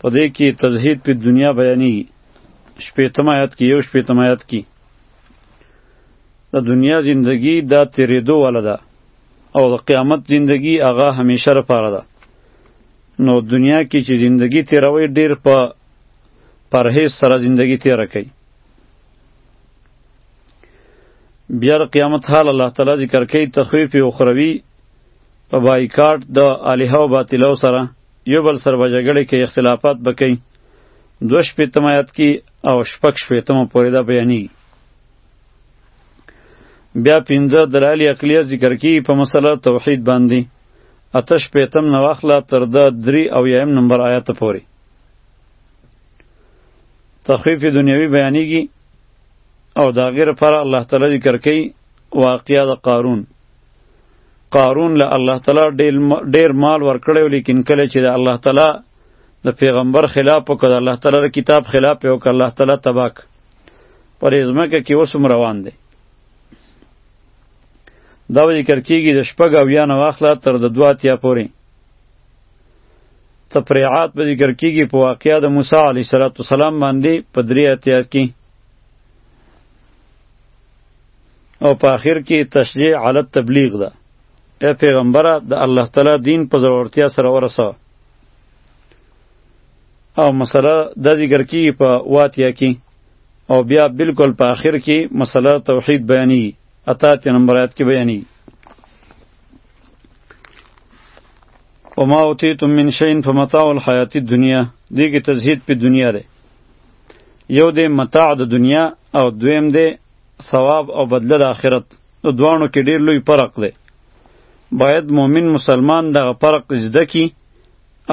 په دې کې تزهید په دنیا بیانی شپېتم آیات کې یو شپېتم آیات کې د دنیا زندگی دا تیریدو والا ده او د قیامت زندگی هغه همیشه لپاره ده نو دنیا کې چې زندگی تیروي ډیر په پرهیز سره زندگی تیره کوي بیا د قیامت حال الله تعالی ذکر کوي تخویف اخروی په بایکاټ د الهه او باطلو سره یو بل سره به جګړې کوي اختلافات به کوي دوه شپېتم آیات کې او شپږ شپېتمه پورې دا بیانېږي بیا پنځه دلایل عقلیه ذکر کیږي په مسله توحید باندې اته شپېتم نه واخله تر ده درې او یایم نمبر آیاته پورې تخفیف دنیوي بیانېږي او د هغې لپاره الله تعالی ذکر کوي واقعه د قارون قارون له الله تعالی ډیر مال ورکړی لیکن کله چې د الله تعالی د پیغمبر خلاف وکړ الله تعالی د کتاب خلاف وکړ الله تعالی تباک پر ازمکه کې اوس روان دی دا ذکر کیږي د شپږ او یا نه واخله تر د دوه اتیا پورې تفریعات به ذکر کیږي په واقعیا د موسی علیه السلام باندې په درې اتیا کې او په اخر کې تشجیع علی تبلیغ ده اے پیغمبره د الله تعالی دین په ضرورتیا سره ورسه او مسله د ذکر کی په واتیا کې او بیا بالکل په اخر کې مسله توحید بیانی اتا تی نمبر آیات کې بیانی وما اوتیتم من شین فمتاع الحیات الدنیا دیگه تزهید په دنیا ده یو ده متاع د دنیا او دویم ده ثواب او بدله د آخرت د دواړو کې ډیر لوی فرق دی باید مؤمن مسلمان دغه فرق زده کی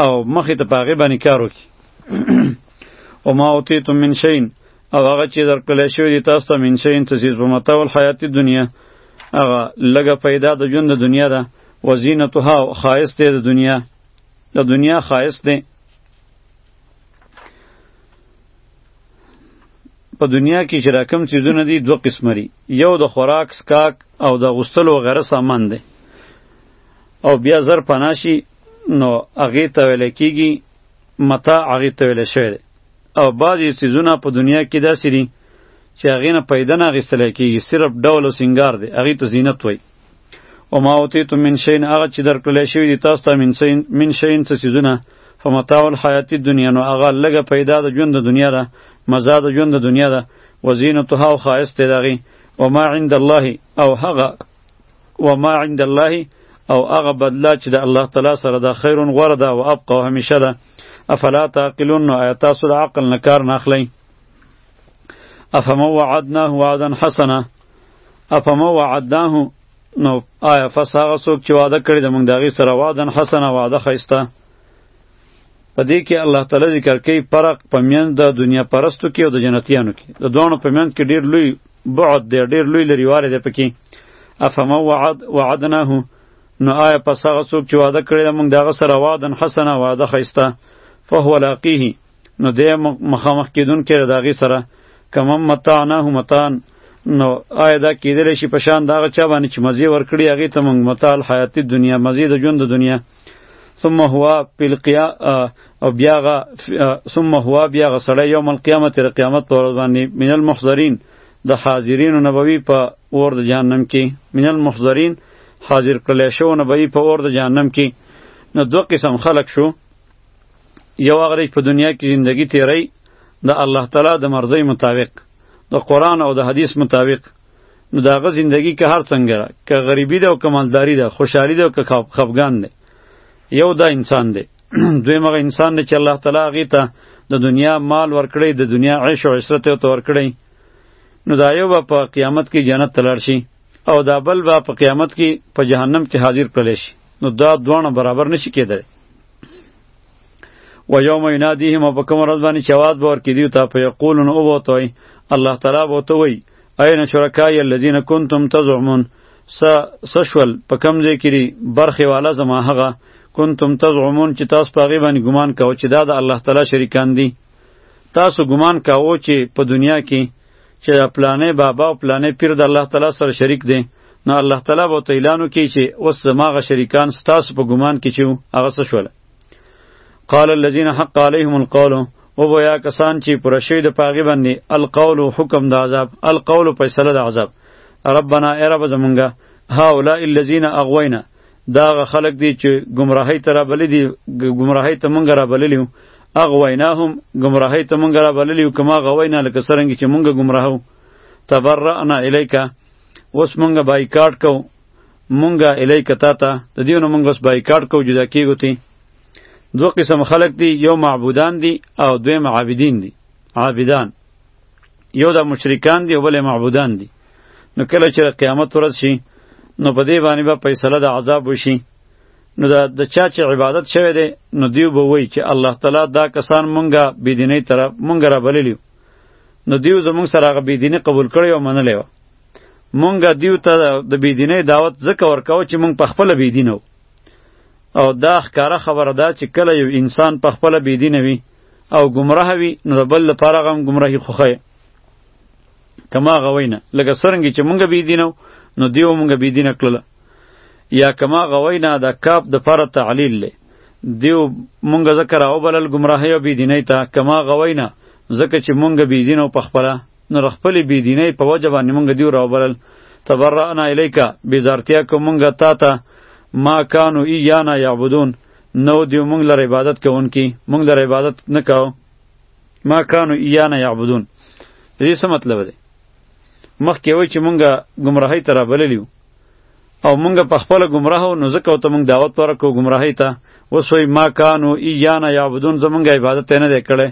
او مخې ته پاغه باندې کار وکړي او ما اوتیتم من شین او هغه چې درکړل شوی دی تاسو ته من شین تسیز په متاع الحیات دنیا هغه لګه پیدا د ژوند د دنیا ده وزینتها خایس دی د دنیا د دنیا خایس دی په دنیا کې چې راکم چیزونه دي دوه قسمه دي یو د خوراک سکاک او د غوستلو غیره سامان دی او بیا زر پناشي نو هغې ته ویل کېږي متاع هغې ته ویل شوی دی او بعضې څیزونه په دنیا کې داسې دي چې هغې نه پیدا نه اخیستلی کېږي صرف ډول او سینګار دی هغې ته زینت وایي او ما اوتیتم من شین هغه چې درکړل شوی دی تاسو ته من شین من شین څه سيزونه فمتاع الحیات الدنیا نو هغه لګه پیدا د ژوند د دنیا ده مزه د ژوند د دنیا ده وزینتها او خایست دغه و ما عند الله او هغه و ما عند الله او هغه بدله چې د الله تعالی سره د خیرون غوره ده او ابقا او همیشه ده افلا تعقلون نو آیا تاسو د عقل نه کار نه اخلئ افمن وعدناه وعدا حسنا افما وعدناه نو آیا فس هغه څوک چې وعده کړی د موږ د هغې سره وعدن حسنه وعده ښایسته په دې کې الله تعالی ذکر کوي فرق په میان د دنیا پرستو کې او د جنتیانو کې د دوانو په میان کې ډیر لوی بعد دی ډیر لوی لريواله دی پکې افما وعد وعدناه نو آیا پس هغه څوک چې وعده کړی موږ دغه سره وعدن حسنه وعده خیسته فهو لاقیه نو دی مخامخ کېدونکی د هغې سره که من متعناه متان نو آیا دا کېدلی شي په شان د هغه چا باندې چې مزې ورکړي هغې ته موږ متاع الحیاتي دنیا مزې د ژوند د دنیا ثم هو فی القیا او بیا غا ثم هو بیا غا سړی یوم القیامت تر قیامت پر ورځ باندې من المحضرین د حاضرین نبوی په اور د جهنم کې من المحضرین حاضر کړل شو نبوی په اور د جهنم کې نو دو قسم خلق شو یو هغه دی چې په دنیا کې زندگی تیری د الله تعالی د مرضی مطابق د قرآن او د حدیث مطابق نو د هغه زندگی که هر څنګه ده که غریبي ده او که مالداري ده خوشحالي ده او که خفګان ده یو دا انسان دی دویم هغه انسان دی چې الله تعالی هغې ته د دنیا مال ورکړی د دنیا عیش او عشرت یې ورته ورکړی نو دا یو به په قیامت کې جنت ته لاړ شي او دا بل به په قیامت کې په جهنم کې حاضر کړلی شي نو دا دواړه برابر نشي کېدلی و یوم ینادیهم په کوم ورځ باندې چې اواز به ورکړي دیو ته فیقولون او به ورته وایي الله تعالی به ورته وایي این شرکای الذین کنتم تزعمون څه شول په کوم ځای کې دي برخې والا زما هغه کنتم تزعمون چې تاسو په هغې باندې ګمان کوئ چې دا د الله تعالی شریکان دي تاسو ګمان کوئ چې په دنیا کې چې پلانې بابا او پلانې پیر د الله تعالی سره شریک دی نو الله تعالی به ته اعلان وکړي چې اوس زماغه شریکان ستاسو په ګمان کې چې هغه څه شول قال الذين حق عليهم القول او بیا کسان چې پر شوی د پاغي باندې القول حکم د عذاب القول فیصله د عذاب ربنا ای رب زمونږه هؤلاء الذين اغوینا دا هغه خلک دي چې ګمراهۍ ته رابللي دي ګمراهۍ ته مونږ رابللي یو اغویناهم ګمراهۍ ته مونږ رابللي یو کما غوینا لکه څرنګه چې مونږ ګمراهو تبرأنا الیک اوس مونږ بایکاټ کو مونږ الیک تا ته د دې نو مونږ اوس بایکاټ کو جدا کیږو تی دو قسم خلق دي یو معبودان دي او دویم عابدین دي عابدان یو د مشرکان دی او بل معبودان دی نو کله چې قیامت ورځ شي نو په دې باندې به فیصله د عذاب وشي نو دا د چا چې عبادت شوی دی نو دیو به وایي چې الله تعالی دا کسان مونږه بېدینۍ طرف مونږ را بللی نو دیو زمونږ سره هغه بېدیني قبول کړی او منلی وه مونږه دیو ته د بېدینۍ دعوت ځکه ورکوو چې مونږ په خپله بېدینه او دا ښکاره خبره ده چې کله یو انسان په خپله بېدینه وي او گمراه وي نو د بل لپاره غم گمراهي خوخه کما غوینه لکه سرنګ چې مونږ بی دینو نو دیو مونږ بی دینه کړل یا کما غوینه دا کاپ د پر تعلیل له دیو مونږ ذکر او بلل گمراهی او بی دینی ته کما غوینه ځکه چې مونږ بی دینو په خپل نو خپل بی دینی په وجه باندې مونږ دیو راو بلل تبرأنا الیکا بیزارتیا کومږه تا ته ما کانو ایانا یعبدون نو دیو مونږ لر عبادت کوونکی مونږ لر عبادت نه کاو ما کانو ایانا یعبدون دې څه مطلب دی مخکې وای چې مونږه گمراهی ته رابللیو او مونږه په خپل گمراه نو ځکه ته مونږ دعوت ورکو گمراهی ته وسوی ما کانو ایانا یعبدون زمونږ عبادت نه دی کړی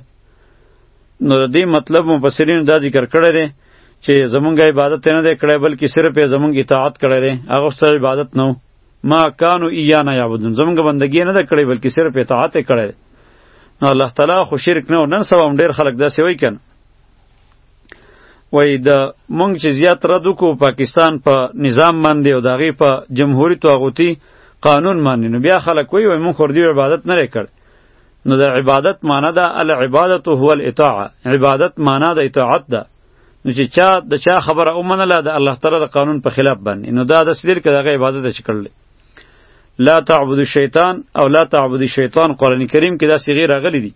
نو د دې مطلب مفسرین دا ذکر کړی دی چې زمونږ عبادت نه دی کړی بلکې صرف یې زمونږ اطاعت کړی دی هغه څه عبادت نه ما کانو ایانا یعبدون زمونږ بندگی نه ده کړې بلکې صرف اطاعت یې کړی نو الله تعالی خو شرک نه و نن سبا هم ډېر خلک داسې وایي که نه وایي د مونږ چې زیات رد وکړو پاکستان په نظام باندې او د هغې په جمهوري طاغوتي قانون باندې نو بیا خلک وایي وایي مونږ خو د عبادت نه دی کړی نو د عبادت معنا ده العبادت هو الاطاعه عبادت معنا د اطاعت ده نو چې چا د چا خبره ومنله د الله تعالی د قانون په خلاف باندې نو دا د سلیل کې دغه عبادت چې کړل لا تعبد الشیطان او لا تعبد الشیطان قران کریم کې دا صیغه راغلي دي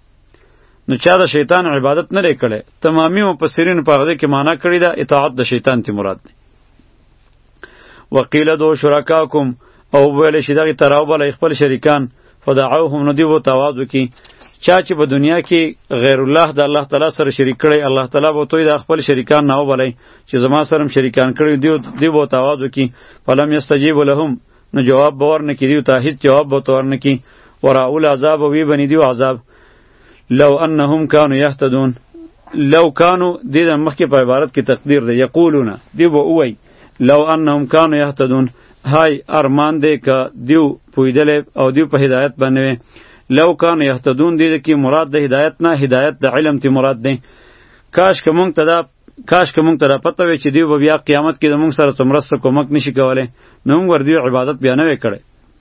نو چا د شیطان عبادت نه لري کړي تمامي مفسرین په هغه کې معنا کړی دا اطاعت د شیطان تی مراد دی وقیل دو شرکاکم او ویل شي دغه تراو بل خپل شریکان فدعوهم نو دی وو تواز وکي چا چې په دنیا کې غیر الله د الله تعالی سره شریک کړي الله تعالی به توی د خپل شریکان نه وبلای چې زما سره شریکان کړي دی دی وو تواز وکي فلم یستجیب لهم نو جواب باور نه کړي ته هیڅ جواب به تور نه کی ورا اول عذاب وی بنی دی عذاب لو انهم كانوا يهتدون لو كانوا دې د مخکې په عبارت کې تقدیر دی یقولون دی به وای لو انهم كانوا يهتدون های ارمان دې ک دیو پویدل او دیو په هدایت باندې لو كانوا يهتدون دې کې مراد د هدایت نه هدایت د علم تی مراد دی کاش که مونږ ته دا کاش که مونږ ته دا پته وي چې دیو به بیا قیامت کې د مونږ سره څومره کومک نشي کولی نو مونږ ور دیو عبادت بیا نه وی کړی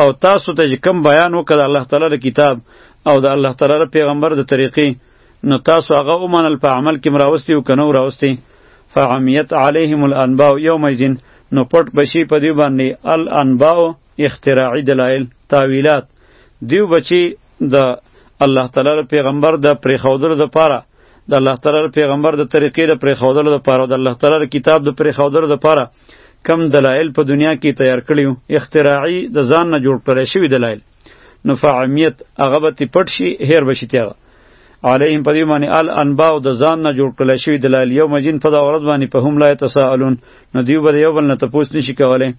او تاسو ته چې کم بیان وکړ الله تعالی د کتاب او د الله تعالی د پیغمبر د طریقې نو تاسو هغه ومنل په عمل کې مراوستي او کنو راوستي فعمیت علیهم الانباء یومئذین نو پټ بشي په دی باندې الانباء اختراعی دلایل تاویلات دیو بچی د الله تعالی پیغمبر د پریخودلو د پاره د الله تعالی پیغمبر د طریقې د پریخودلو د پاره د الله تعالی کتاب د پریخودلو د پاره کم دلایل په دنیا کې تیار کړیو اختراعی د ځان نه جوړ کړی شوی دلایل نو فعمیت هغه به تی پټ شي هیر بشي تیغه علیهم په دې باندې ال انباء د ځان نه جوړ کړی شوی دلایل یو مجین په دا ورځ باندې په هم لا تساءلون نو دیو به یو بل نه تپوس نشي کولای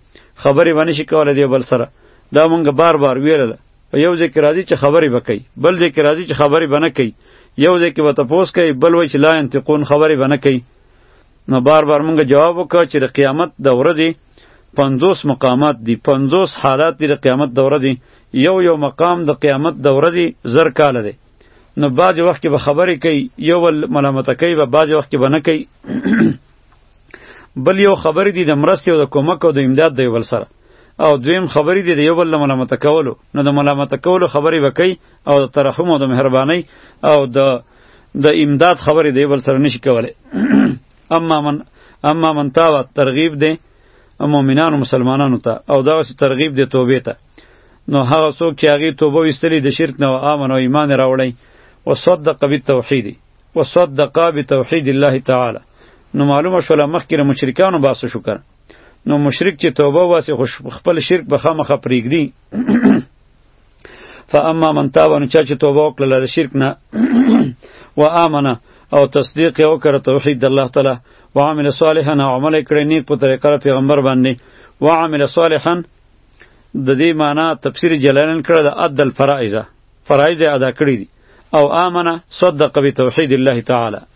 خبرې باندې شي کولای دی بل سره دا مونږ بار بار ویل په یو ځای کې راځي چې خبرې وکړي بل ځای کې راځي چې خبرې بنه کوي یو ځای کې به تپوس کوي بل وای چې لا انتقون خبرې بنه کوي نو بار بار مونږ جواب وکړ چې د قیامت د ورځې 50 مقامات دي 50 حالات دي د قیامت د ورځې یو یو مقام د قیامت د ورځې زر کال دی نو بعض وخت کې به خبرې کوي یو ول ملامت کوي به بعض وخت کې به نه کوي بل یو خبرې دي د مرستې او د کومک او د امداد د یو بل سره او دویم خبرې دي د یو بل ملامت کولو نو د ملامت کولو خبرې وکي او د ترحم او د مهرباني او د د امداد خبرې دی بل سره نشي کولای اما من اما من تاوه ترغیب دی مؤمنانو مسلمانانو ته او دا اوس ترغیب دی توبې ته نو هغه څوک چې هغه توبه وستلی د شرک نه او امن او ایمان راوړی وصدق بالتوحید وصدق بتوحید الله تعالی نو معلومه شوله مخکې د مشرکانو باسه شو کړه نو مشرک چې توبه واسي خو خپل شرک به خامخه پرېږدي فاما من تاب نو چا چې توبه وکړه له شرک نه و امنه او تصدیق یې وکړ توحید د الله تعالی و عمل صالحا او عمل کړی نیک په طریقه پیغمبر باندې و عمل صالحا د دې معنی تفسیر جلالین کړه د عد الفرائض فرائض ادا کړی دي او امنه صدق بتوحید الله تعالی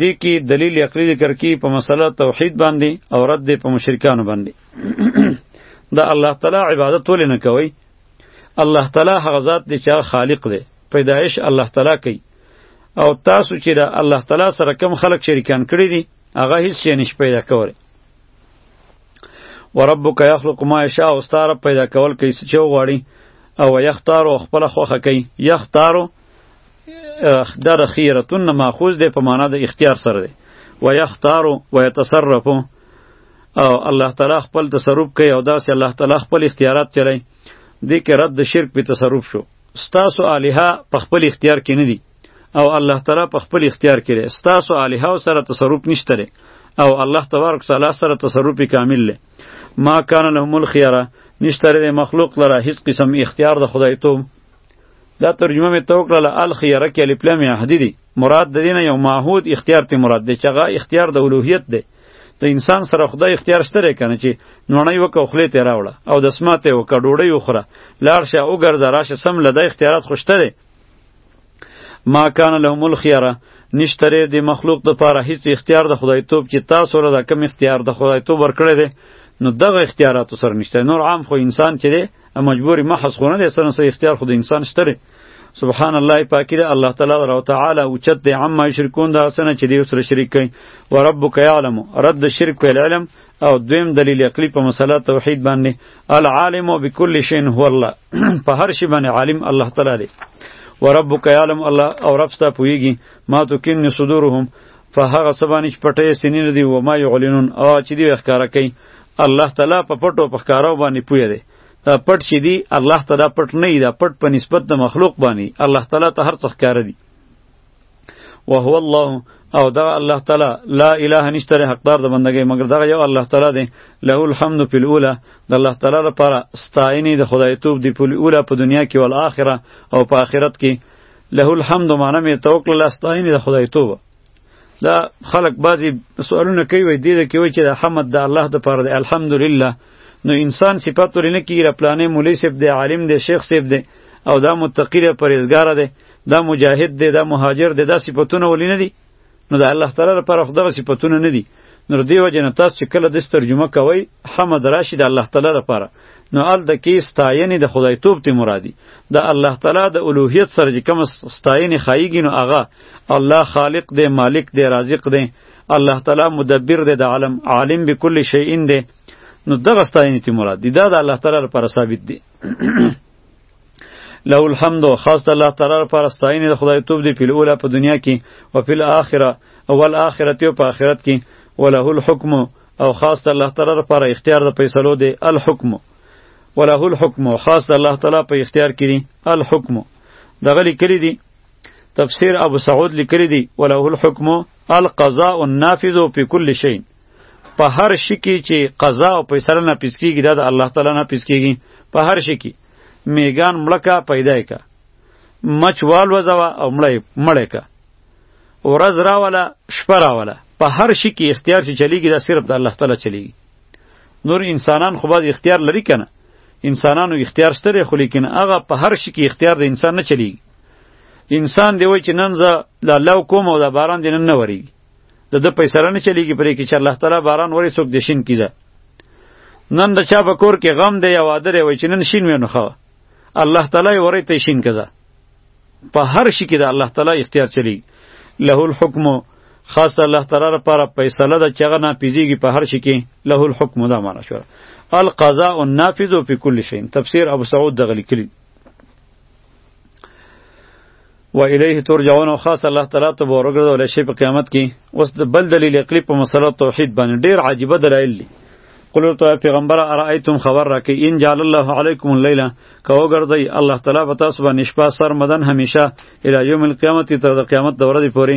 دی کې دلیل عقلی ذکر کی په مسله توحید باندې او رد دی په مشرکانو باندې دا الله تعالی عبادت ولې نه کوي الله تعالی هغه ذات دی چې خالق دی پیدایش الله تعالی کوي او تاسو چې دا الله تعالی سره کم خلق شریکان کړی دي هغه هیڅ شي نش پیدا کوي وربک یخلق ما یشاء او ستاره پیدا کول کوي چې وغواړي او یختار او خپل خوخه کوي یختارو در خیرتون نه ماخوذ دی په معنا د اختیار سره دی و یختار و یتصرف او الله تعالی خپل تصرف کوي او داسې الله تعالی خپل اختیارات چلای دې کې رد شرک په تصرف شو ستاسو الها په خپل اختیار کې نه دی او الله تعالی په خپل اختیار کې دی ستاسو الها سره تصرف نشته دی او الله تبارک تعالی سره تصرف کامل دی ما کان لهم الخيره نشته دی مخلوق لره هیڅ قسم اختیار د خدای توب دا ترجمه می تو کړله الخیره کې الف لام عهدی دی مراد د دینه یو معهود اختیار ته مراد دی چې هغه اختیار د اولوهیت دی د انسان سره خدای اختیار شته لري کنه چې نوړی وکاو خلی ته راوړه او د سماته وکا ډوړی وخره لاړ شه او ګرځه راشه سم له د اختیارات خوشته لري ما کان لهم الخيره نشتره د مخلوق د پاره هیڅ اختیار د خدای توپ چې تاسو له کم اختیار د خدای توپ ورکړی دی نو دغه اختیارات سره نشته نور عام خو انسان چې دی مجبوری محض خو نه دی سره سه اختیار خو د انسان شته سبحان الله پاکی ده الله تعالی او تعالی او چت ده عما یشرکون ده سنه چې دی سره شریک کین و ربک یعلم رد شرک په علم او دویم دلیل عقلی په مسله توحید باندې العالم بكل شیء هو الله په هر شی باندې عالم الله تعالی دی و ربک یعلم الله او رب ستا پویږي ما تو کین صدورهم فهغه سبانه چې پټه سینې دی و ما یعلنون او چې دی ښکارا کوي الله تعالی په پټو په ښکارو باندې پوی دی دا پټ چې دی الله ته دا پټ نه دی دا پټ په نسبت د مخلوق باندې الله تعالی ته هر څه ښکاره دی وهو الله او دا الله تعالی لا اله نشته حقدار د بندګۍ مګر دا یو الله تعالی دی له الحمد فی الاولى د الله تعالی لپاره ستاینې د خدای توپ دی په الاولى په دنیا کې او آخرت او په آخرت کې له الحمد معنی مې توکل ستاینې د خدای توپ دا خلق بعضی سوالونه کوي وای دي کې وای چې د حمد د الله د پاره دی الحمدلله نو انسان صفات ورې نه کیږي پلانې مولوی صاحب دی عالم دی شیخ صاحب دی او دا متقی دی پرهیزګار دی دا مجاهد دی دا مهاجر دی دا صفاتونه ولې نه دي نو د الله تعالی لپاره خو دغه صفاتونه نه دي نو دی وجه نه تاسو چې کله د ترجمه کوئ حمد راشي د الله تعالی لپاره نو ال د کی ستاینې د خدای توپ ته مرادي د الله تعالی د الوهیت سره چې کوم ستاینې خایږي نو هغه الله خالق دی مالک دی رازق دی الله تعالی مدبر دی د عالم عالم بكل شیء دی نو دغه ستاینې تی مراد دی دا د الله تعالی لپاره ثابت دی له الحمد خاص د الله تعالی لپاره ستاینې د خدای توب دی په اوله په دنیا کې او په الاخره اول اخرت او په اخرت کې وله الحكم او خاص د الله تعالی لپاره اختیار د فیصلو دی الحكم وله الحكم خاص د الله تعالی په اختیار کې دی الحكم دغه لیکلی دی تفسیر ابو سعود لیکلی دی وله الحکم القضاء النافذ فی کل شیء په هر شي کې چې قضا او فیصله نه پیس کیږي دا د الله تعالی نه پیس کیږي په هر شي کې میګان مړکا پیدا کا مچ وال وزوا او مړی مړی کا ورځ راوله شپه راوله په هر شي کې اختیار چې چلیږي دا صرف د الله تعالی چلیږي نور انسانان خو باز اختیار لري کنه انسانانو اختیار شته خو لیکن هغه په هر شي کې اختیار د انسان نه چلیږي انسان دی وای چې نن زه لا لو کوم او دا باران دینن نه وریږي د د پیسې رانه چلیږي پرې کې چې الله تعالی باران وری څوک دشین کیده نن د چا په کور کې غم دی یا واده دی وای چې نن شین ونه خو الله تعالی وری ته شین کزه په هر شي کې د الله تعالی اختیار چلی له الحکم خاص الله تعالی لپاره فیصله د چغه نه پیږي په هر شي کې له الحکم دا معنا شو القضاء النافذ فی کل شیء تفسیر ابو سعود دغلی کلی و الیه ترجعون او خاص الله تعالی ته به ورګرځول شي په قیامت کې اوس د بل دلیل عقلی په مسله توحید باندې ډیر عجیبه دلایل دي قل تو پیغمبر ارایتم خبر راکې ان جعل الله علیکم اللیل که وګرځي الله تعالی به تاسو باندې شپه سر مدن همیشه الی یوم القیامت تر د قیامت د ورځې پورې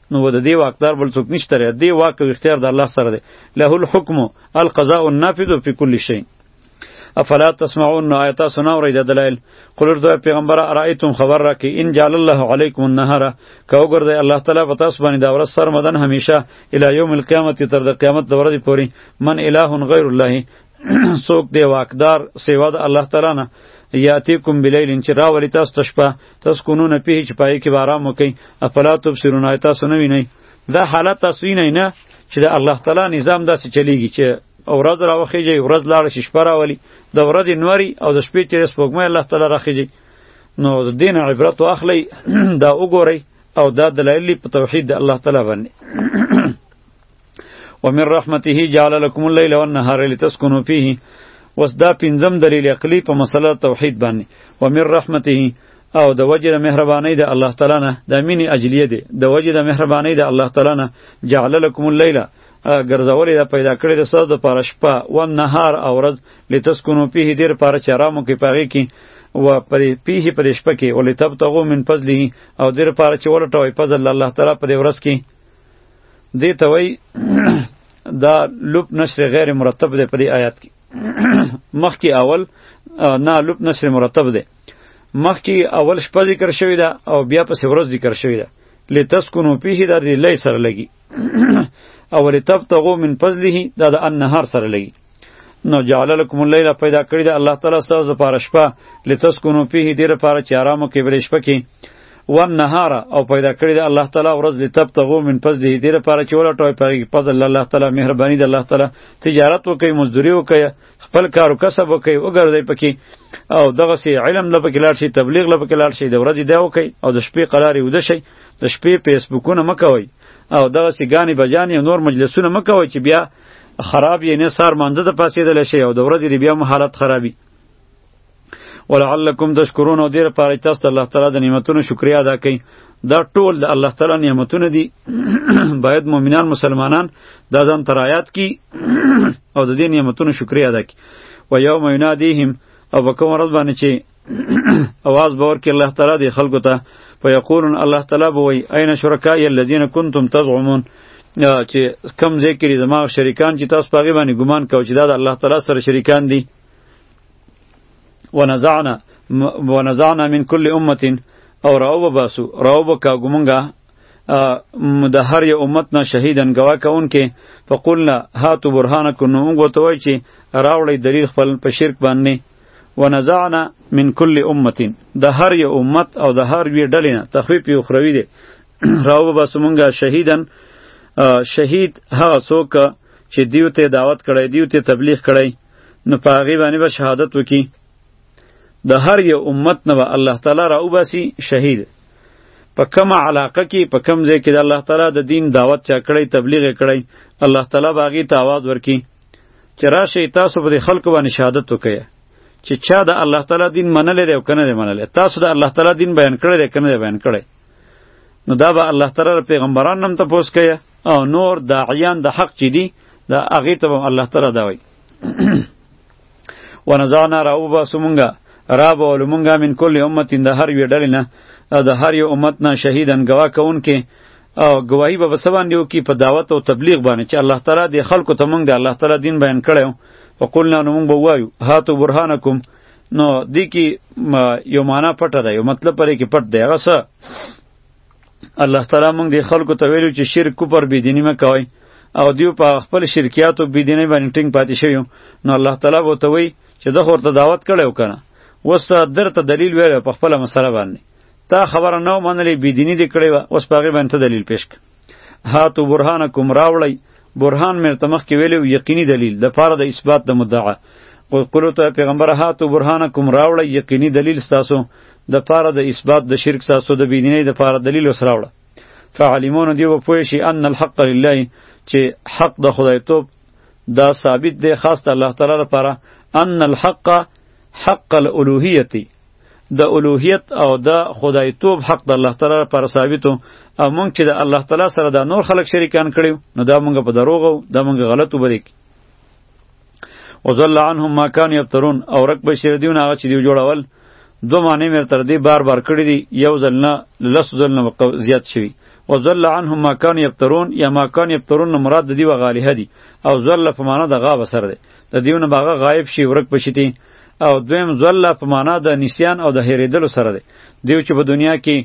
نو د دې واکدار بل څوک نشته لري دې واک او اختیار د الله سره دی له الحکم القضاء النافذ فی کل شی افلا تسمعون نو آیتا سنا ورید دلائل قلر دو پیغمبر ارائیتم خبر را کی ان جعل الله علیکم النهر که وګرځي الله تعالی په تاسو باندې دا ورځ سرمدن همیشه الی یوم القیامت تر د قیامت د ورځې پوري من اله غیر الله څوک دی واکدار سیوا د الله تعالی نه یاتیکم بلیل چې راولي تاسو ته شپه تاسو کونونه پیه چې پای کې به آرام وکئ افلا تبصرون آیا تاسو نه وینئ دا حالت تاسو وینئ نه چې د الله تعالی نظام داسې چلیږي چې ورځ راوخیږي ورځ لاړه شي شپه راولي د ورځې نوري او د شپې تیرې سپوږمۍ الله تعالی راخیږي نو د دین عبرت واخلئ دا وګورئ او دا دلایل په توحید د الله تعالی باندې ومن رحمته جعل لكم الليل والنهار لتسكنوا فيه وس دا پنځم دلیل عقلی په مسله توحید باندې ومن رحمته او د وجه د مهرباني د الله تعالی نه د مینې اجلیه دی د وجه د مهرباني د الله تعالی نه جعل لكم الليل ګرځولې د پیدا کړې د سر د پاره شپه و نهار او ورځ لتسکونو پیه دیر پاره چرامو کې پاغي کې و پر پیه پر شپه کې ولې تب تغو من فضله او دیر پاره چې ولټوي فضل الله تعالی په دې ورځ کې دې ته وایي دا لوپ نشر غیر مرتب دی په دې آیات کې مخکې اول نه لوپ نشر مرتب دی مخکې اول شپه ذکر شوی ده او بیا پسې ورځ ذکر شوی ده لتسکنو پیه دا د لې سره لګي او لتبتغو من فضله دا د النهار سره لګي نو جعل لكم الليل پیدا کړی د الله تعالی ستاسو لپاره شپه لتسکونو فيه دې لپاره چې آرام وکړئ بلې شپه کې والنهار او پیدا کړی د الله تعالی ورځ لتبتغوا من فضله دې لپاره چې ولټوي په فضل الله تعالی مهرباني د الله تعالی تجارت وکړي مزدوري وکړي خپل کار او کسب وکړي وګرځي پکې او دغه سي علم لپاره کې لاړ شي تبلیغ لپاره کې لاړ شي د ورځې دا وکړي او د شپې قرار یې وده شي د شپې فیسبوکونه مکوئ او دغه سیګانی بجانی نور مجلسونه مکوئ چې بیا خراب یې نه سار مانځه د پاسېدل شي او د ورځې دی بیا حالت خرابي ولعلکم تشکرون او دې لپاره تاسو الله تعالی د نعمتونو شکریا ادا کړئ دا ټول د الله تعالی نعمتونه دي باید مؤمنان مسلمانان دا ځان ترایات کی او د دې نعمتونو شکریا ادا کړي و یوم ینادیهم او په کوم ورځ باندې چې اواز باور کې الله تعالی دی خلکو ته په یقولون الله تعالی به وای اين شرکای الذین کنتم تزعمون چې کم ذکر زما شریکان چې تاسو پاغي باندې ګمان کوئ چې دا د الله تعالی سره شریکان دي ونزعنا ونزعنا من كل امه او راو باسو راو بکا ګمونګه د هر یو امت نه شهیدن گواه کون کې فقلنا هاتو برهانکم نو موږ ورته وایو چې راوړی دلیل خپل په شرک باندې ونزعنا من کل امت د هر یو امت او د هر وی ډلې نه تخفیف یو خروی دی راو به سمونګه شهیدن شهید هغه څوک چې دیو ته دعوت کړي دیو ته تبلیغ کړي نو په هغه باندې به شهادت وکي د هر یو امت نه به الله تعالی را وباسي شهید په کومه علاقه کې په کوم ځای کې د الله تعالی د دین دعوت چا کړی تبلیغ کړی الله تعالی به هغې ته آواز ورکي چې راشئ تاسو په دې خلکو باندې شهادت وکړئ چې چا د الله تعالی دین منلی دی او که نه دی منلی تاسو د الله تعالی دین بیان کړی دی که نه دی بیان کړی نو دا به الله تعالی د پیغمبران هم تپوس کوي او نور داعیان د حق چې دي د هغې ته به الله تعالی دا وایي ونزعنا راوباسو مونږه رابولو مونږه من کل امت د هر یوې ډلې نه د هر یو امت نه شهیدن ګواه کوونکې او گواہی به بس باندې وکي په دعوت او تبلیغ باندې چې الله تعالی د خلکو ته مونږ د الله تعالی دین بیان کړو وقلنا نو مونږ به وایو هاتو برهانکم نو دی کی یو معنا پټه ده یو مطلب پرې کې پټ دی هغه څه الله تعالی مونږ د خلکو ته ویلو چې شرک کوپر بی دینی مه کوئ او دیو په خپل شرکیات او بی دینی باندې ټینګ پاتې شوی نو الله تعالی به ته وی چې د خورته دعوت کړو کنه وسه درته دلیل ویل په خپل مسله باندې تا خبره نه منلې بيدینی دې کړې وه اوس په هغې باندې ته دلیل پیش کړه هاتو برهانکم راوړئ برهان مې ورته مخکې ویلی و یقیني دلیل دپاره د اثبات د مدعا قلو ته پیغمبر هاتو برهانکم راوړئ یقیني دلیل ستاسو دپاره د اثبات د شرک ستاسو د بيدینۍ دپاره دلیل اوس راوړه فعلمونو دی به پوه شي ان الحق لله چې حق د خدای توب دا ثابت دی خاص د الله تعالی لپاره ان الحق حق الالوهیتی د الوهیت او د خدای توب حق د الله تعالی پر ثابتو او مونږ چې د الله تعالی سره د نور خلق شریکان کړیو نو دا مونږ په دروغ او دا مونږ غلط وبریک وزل عنهم ما كانوا يفترون او رک بشیر دیونه هغه چې دی جوړول دو معنی مر تر دې بار بار کړی دی یو ځل نه لس ځل نه زیات شوی وزل عنهم ما كانوا يفترون یا ما كانوا يفترون مراد دی و غالیه دی او زل په معنا د غا بسر دی د دیونه باغه غایب شي ورک پشتي او دویم زله په معنا د نسیان او د هریدلو سره دی دیو چې په دنیا کې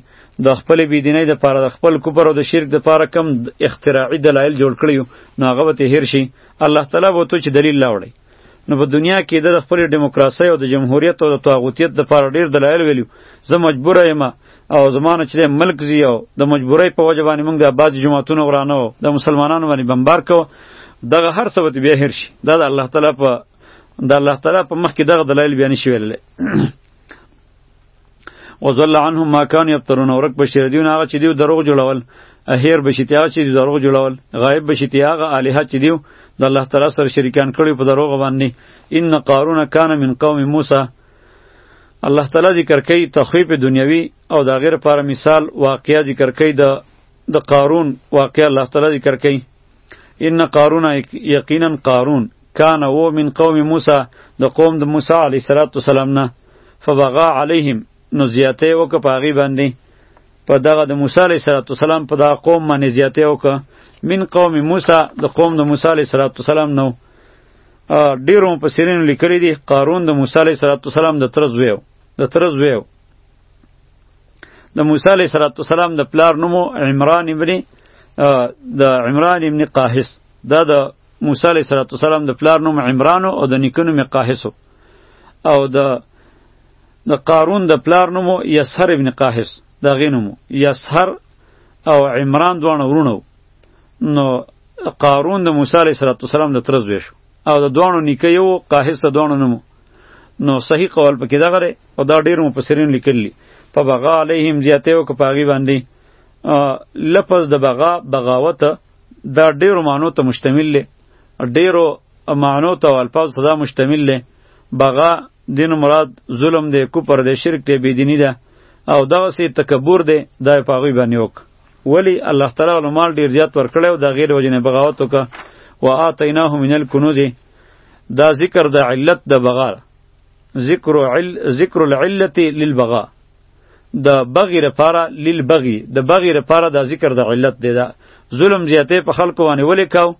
د خپل بيدینۍ د پاره د خپل کوپر او د شرک د پاره کم اختراعي دلایل جوړ کړی نو هغه به هیر شي الله تعالی به تو چې دلیل لاوړي نو په دنیا کې د خپل دیموکراسي او د جمهوریت او د طاغوتیت د پاره ډیر دلایل ویلو زه مجبور یم او زمانه چې ملک زی او د مجبورۍ په وجه باندې موږ د بعض جماعتونو ورانه او د مسلمانانو باندې بمبار کو دغه هر څه وتی بیا هر شي دا د الله تعالی په د الله تعالی په مخ کې دغه دلایل بیان شي ویل وزل عنهم ما كان يبترون ورک بشیر دیون هغه چې دیو دروغ جوړول اهیر بشی تیاغ چې دیو دروغ جوړول غایب بشی تیاغ الها چې دیو د الله تعالی سره شریکان کړي په دروغ باندې ان قارون کان من قوم موسی الله تعالی ذکر کوي تخویب دنیوي او د غیر پر مثال واقعیا ذکر کوي د د قارون واقعیا الله تعالی ذکر کوي ان قارون یقینا قارون کان و من قوم موسی د قوم د موسی علی صلوات والسلام نه فبغا علیهم نو زیاته وک پاغي باندې په دغه د موسی علی صلوات والسلام په دغه قوم باندې زیاته وک من قوم موسی د قوم د موسی علی صلوات والسلام نو ډیرو مفسرینو لیکلي دي قارون د موسی علیه السلام د تر زوی د تر زوی د موسی علیه السلام د پلار نوم عمران ابن د عمران ابن قاهس دا د موسی علیه السلام د پلار نوم عمران او د نیکه نوم قاهس او د د قارون د پلار نوم یسهر ابن قاهس دا غینوم یسهر او عمران دوه ورونه نو قارون د موسی علیه السلام د تر زوی شو او د دوانو نیکه یو قاهس د دوانو نومو نو صحیح قول پکې دغه دی او دا ډېر مفسرین لیکلي په بغا علیهم زیاتی او که په هغې باندې لفظ د بغا بغاوت دا ډېرو معنو ته مشتمل دی ډېرو معنو ته او الفاظو ته دا مشتمل دی بغا دین مراد ظلم دی کفر دی شرک دی بېدیني ده او دغسې تکبر دی دا یې په هغوی باندې وکړه ولی الله تعالی ول مال ډیر زیات ورکړی او دا غیر وجنه بغاوت وک و اتیناه من الکنوز دا ذکر د علت د بغا ذکر عل ذکر العلت للبغا د بغی لپاره للبغی د بغی لپاره دا ذکر د علت دی دا ظلم زیاته په خلکو باندې ولی کاو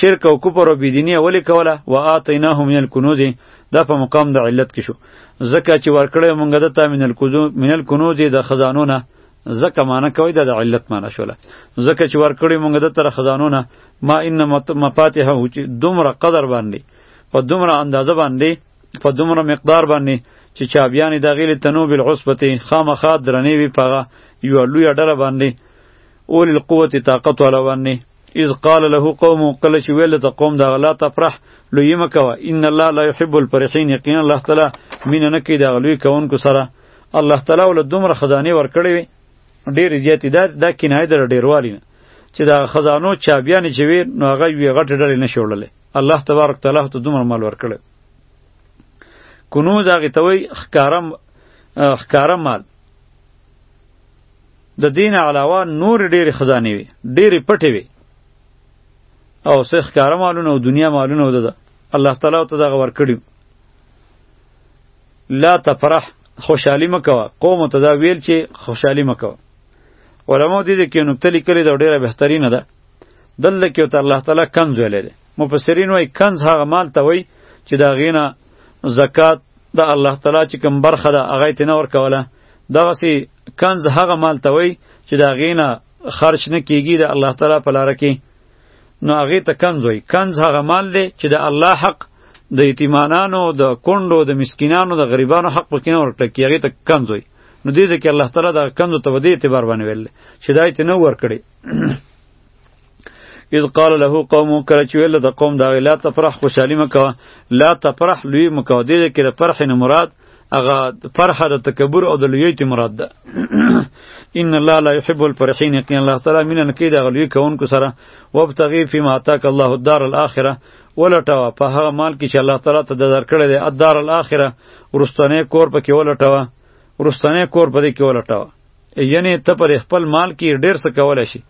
شرک او کفر او بيدینی ولی کوله و اتیناه من الکنوز دا په مقام د علت کې شو زکه چې ورکړې مونږ د تامین الکنوز من الکنوز د خزانونه زکه معنی کوي د علت معنی شوله زکه چې ورکړی مونږ د تر خزانو نه ما ان مفاتيح او چې دومره قدر باندې په دومره اندازه باندې په دومره مقدار باندې چې چابیان د غیل تنوب العصبته خامخا درنې وی پغه یو لوی ډله باندې اول القوت طاقت ولا باندې اذ قال له قوم کله چې ویل ته قوم دا لا تفرح لوی مکوا ان الله لا يحب الفرحين یقینا الله تعالی مين نه کوي دا لوی کوونکو سره الله تعالی ول دومره خزانه ورکړي وي ډیر زیات دا دا کنایه در ډیروالی نه چې دا خزانو چابیان چې وي نو هغه وی غټ ډلې نه شوړلې الله تبارک تعالی ته دومره مال ورکړي کنو دا غتوي خکارم خکارم مال د دین علاوه نور ډېرې خزانې وي ډېرې پټې وي او څه ښکاره مالونه او دنیا مالونه وده ده الله تعالی ته دغه ورکړي لا تفرح خوشحالي مکوه قوم ته دا ویل چې خوشحالي مکوه علماء دې دې کې نکته لیکلې دا ډېره بهترینه ده دلته کې ته الله تعالی کنز ویلې ده مفسرین وایي کنز هغه مال ته وایي چې دا غینه زکات د الله تعالی چې کوم برخه ده هغه یې نه ورکوله دغسې کنز هغه مال ته وای چې دا غینه خرج نه کیږي د الله تعالی په لار کې نو هغه ته کنز وای کنز هغه مال دی چې د الله حق د یتیمانانو د کندو د مسکینانو د غریبانو حق پکې نه ورکړي کیږي ته کنز وای نو دې ځکه الله تعالی دا کنز ته ودی اعتبار باندې ویل چې دای ته نه ورکړي اذ قال له قوم کله چې ویل د قوم دا لا تفرح خوشحالي مکوه لا تفرح لوی مکوه دې کې د فرح نه مراد هغه فرح د تکبر او د لویت مراد ده ان الله لا يحب الفرحين یقینا الله تعالی مینه نه کوي د غلوی کوونکو سره وابتغي فيما اتاك الله الدار الاخره ولټوه په هغه مال کې چې الله تعالی ته د درکړې ده الدار الاخره ورستنې کور پکې ولټوه ورستنې کور پدې کې ولټوه یعنی ته پر خپل مال کې ډیر څه کولای شي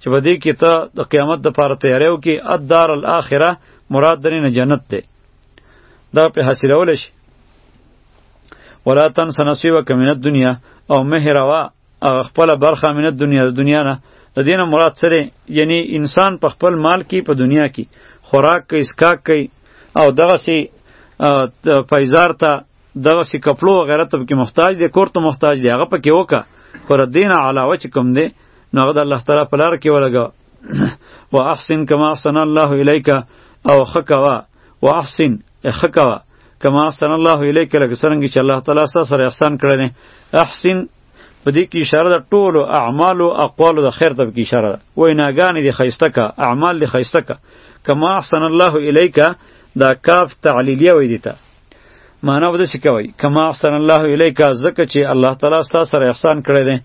چې په دې کې ته د قیامت د پاره تیاری وکې الدار الاخره مراد درې نه جنت دی دا په حاصلول شي ولا تنس نصیبک من الدنیا او مهروا هغه خپل برخه من الدنیا د دنیا نه د دې نه مراد سره یعنی انسان په خپل مال کې په دنیا کې خوراک کوي اسکاک کوي او دغه سي پیزار ته دغه سی کپلو وغیرہ ته کې محتاج دی کور ته محتاج دی هغه پکې وکا پر دین علاوه چې کوم دی نو هغه د الله تعالی په لار کې ولګا واحسن کما احسن الله الیک او خکوا واحسن خکوا کما احسن الله الیک لکه څنګه چې الله تعالی ستا سره احسان کړی دی احسن په دې کې اشاره ده ټولو اعمال او اقوال د خیر ته کې اشاره ده ویناګانې دې خیسته کا اعمال دې خیسته کا کما احسن الله الیک دا کاف تعلیلیه وې دي ته معنا به داسې کوي کما احسن الله الیک ځکه چې الله تعالی ستا سره احسان کړی دی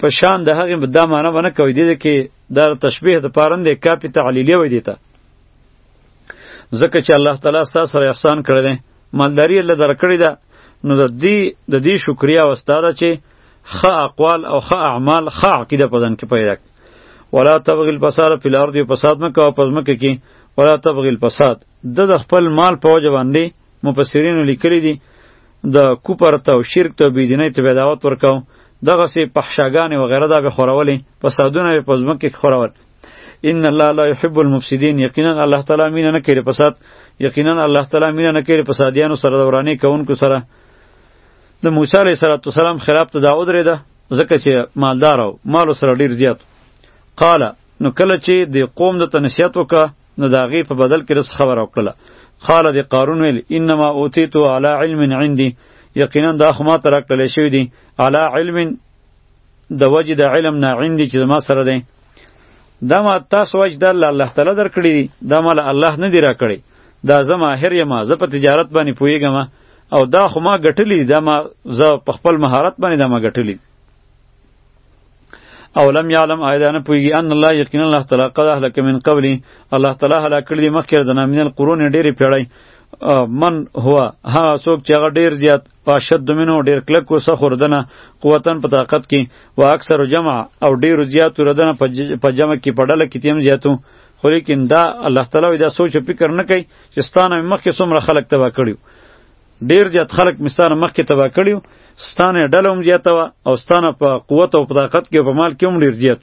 په شان د هغې دا معنا به نه کوي دې کې دا تشبیه د پارن دی کاپي تعلیلیه وي دیته ځکه چې الله تعالی ستا سره احسان کړی دی مالداري الله درکړې ده نو د دې د دې شکریا واستاره چې ښه اقوال او ښه اعمال ښه عقیده په ځان کې پیدا ولا تبغي الفساد فی الارض فساد مکه او پزمکه کې ولا تبغي الفساد ده د خپل مال په وجه باندې مفسرینو لیکلی دي د کوپر ته او شرک ته بيدینۍ ته به دعوت ورکاو دغه سي پخشاګانې وغیره دا به خورولې فسادونه به په ځمکه کې خورول ان الله لا يحب المفسدين یقینا الله تعالی مینه نه کوي فساد یقینا الله تعالی مینه نه کوي فسادیانو سره دورانې کوونکو سره د موسی علیه السلام خلاف ته دا ودرېده ځکه چې مالدار او مالو سره ډیر زیات قال نو کله چې د قوم د تنسیت وکړه نو د هغې په بدل کې رزق خبره وکړله قال د قارون ویل انما اوتیتو علی علم عندي یقینا دا خو ما ته راکړل شوي دي علی علم د وجې د علم نه عندي چې ما سره دی دا ما تاسو وجه د الله الله تعالی درکړي دي دا مال الله نه دی راکړي دا زما هر یما زه په تجارت باندې پویګم او دا خو ما ګټلی دا ما زه په خپل مهارت باندې دا ما ګټلی او لم یعلم آیا دا نه پوهېږي ان الله یقینا الله تعالی قد اهلک من قبلی الله تعالی هلاک کړي دي مخکې د نامین القرون ډېرې پیړۍ من هو هغه څوک چې هغه ډېر زیات په شد منو ډېر کلک او سخور دنه قوتن په طاقت کې و اکثر جمع او ډېر زیات ردنه په جمع کې په ډله کې تیم زیاتو خو لیکن دا الله تعالی دا سوچ فکر نه کوي چې ستانه مخکې څومره خلک تبا کړیو ډیر زیات خلک مستانه مخکې تبا کړیو ستانه ډله هم زیاته وه او ستانه په قوت او په طاقت کې او په مال کې هم ډیر زیات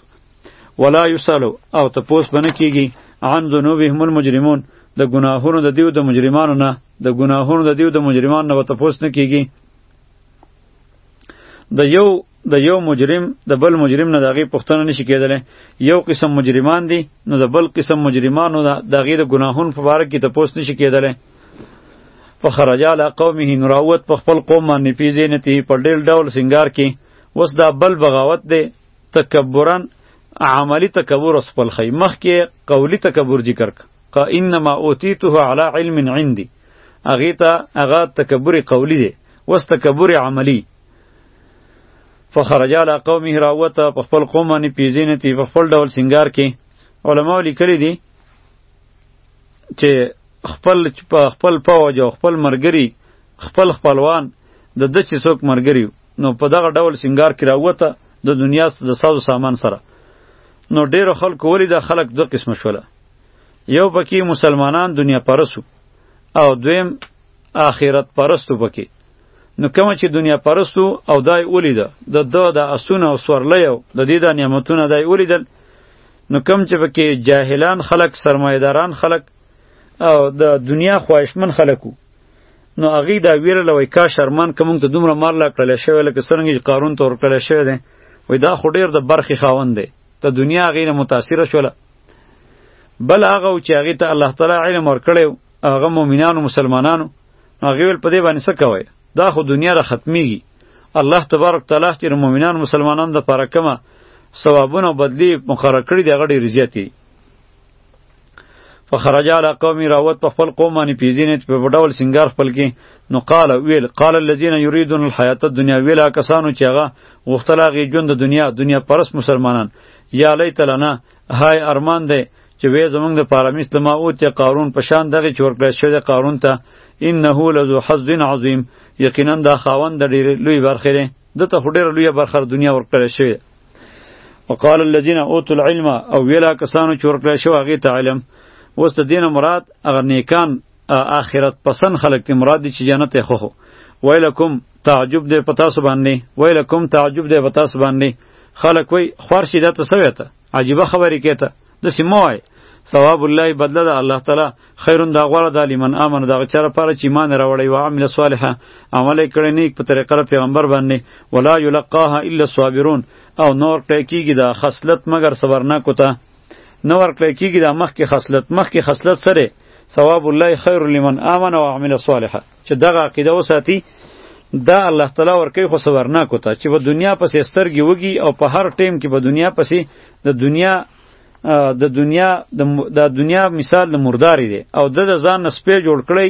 ولا یسالو او ته پوس بنه کیږي عن ذنوبهم المجرمون د ګناهونو د دیو د مجرمانو نه د ګناهونو د دیو د مجرمانو نه ته پوس نه کیږي د یو د یو مجرم د بل مجرم نه دغه پښتنه نشي کېدلی یو قسم مجرمان دي نو د بل قسم مجرمانو دغه د ګناهون په باره کې تپوس نشي کېدلی فخرج علی قومه نراوت په خپل قوم باندې پیځې نه تی په ډېر ډول سنگار کې وس دا بل بغاوت دی تکبرن عملی تکبر اس خپل خی مخ کې قولی تکبر ذکر ک انما اوتیته علی علم عندي اغه ته اغه تکبر قولی دی وس تکبر عملی فخرج علی قومه راوته په خپل قوم باندې پیزینه تی په خپل ډول سنگار کې علما لیکلي دي چې خپل په خپل پوج او خپل مرګري خپل خپلوان د د چې څوک مرګري نو په دغه ډول سنگار کې راوته د دنیا د ساز سامان سره نو ډیرو خلکو ولی د خلک دوه قسم شوله یو پکې مسلمانان دنیا پرسو او دویم آخرت پرستو پکې نو کوم چې دنیا پرستو او دای ولید د د د اسونه او سورلې او د دې د نعمتونو دای ولیدل نو کوم چې پکې جاهلان خلق سرمایداران خلق او د دنیا خواهشمن خلقو نو هغه دا ویره لوي کا شرمان کوم ته دومره مال لا کړل شوی لکه څنګه چې قارون تور کړل شوی دی وای دا خو ډیر د برخي خاوند دی ته دنیا غیر متاثر شوله بل هغه چې هغه ته الله تعالی علم ورکړیو هغه مؤمنانو مسلمانانو نو هغه ویل په دې باندې څه کوي دا خو دنیا را ختمیږي الله تبارک تعالی چې مؤمنان مسلمانان د پاره کما ثوابونه او بدلی مقرر کړی دی هغه ډیر زیات دی فخرج علی قومی راوت په خپل قوم باندې پیدینه چې په ډول سنگار خپل کې نو قال ویل قال الذين يريدون الحیات الدنیا ویلا کسانو چې هغه غوښتل هغه ژوند د دنیا دنیا پرس مسلمانان یا لیت لنا های ارمان دی چې وې زمونږ د پاره مثل ما اوت قارون په شان دغه چې ورکړل شوی د قارون ته انه لذو حظ عظیم یقینا دا خاوند د ډېر لوی برخې دی د ته ډېر لوی برخه دنیا ورکړل شوی وقال الذين اوتوا العلم او ویلا کسانو چې ورکړل شو هغه ته علم اوس د دینه مراد هغه نیکان آخرت پسند خلق ته مراد دي چې جنت یې خوخو ویلکم تعجب دې پتا سو باندې ویلکم تعجب دې پتا سو باندې خلق وی خوار شي دا ته سوې ته عجیب خبرې کېته د سیموای ثواب الله بدله ده الله تعالی خیرون دا غوړه ده لمن امن دا چر پر چې ایمان راوړی او عمل صالحه عمل کړي نیک په طریقه پیغمبر باندې ولا یلقاها الا الصابرون او نور ټکیږي دا خصلت مگر صبرناک وته نه ورکړی کیږي دا مخکې خصلت مخکې خصلت سره ثواب الله خیر لمن آمن و عمل صالحا چې دغه عقیده وساتي دا الله تعالی ورکی خو سورنا کوته چې په دنیا پسې سترګې وږي او په هر ټیم کې په دنیا پسې د دنیا د دنیا د دنیا مثال د مرداري دی او د ځان نه سپې جوړ کړی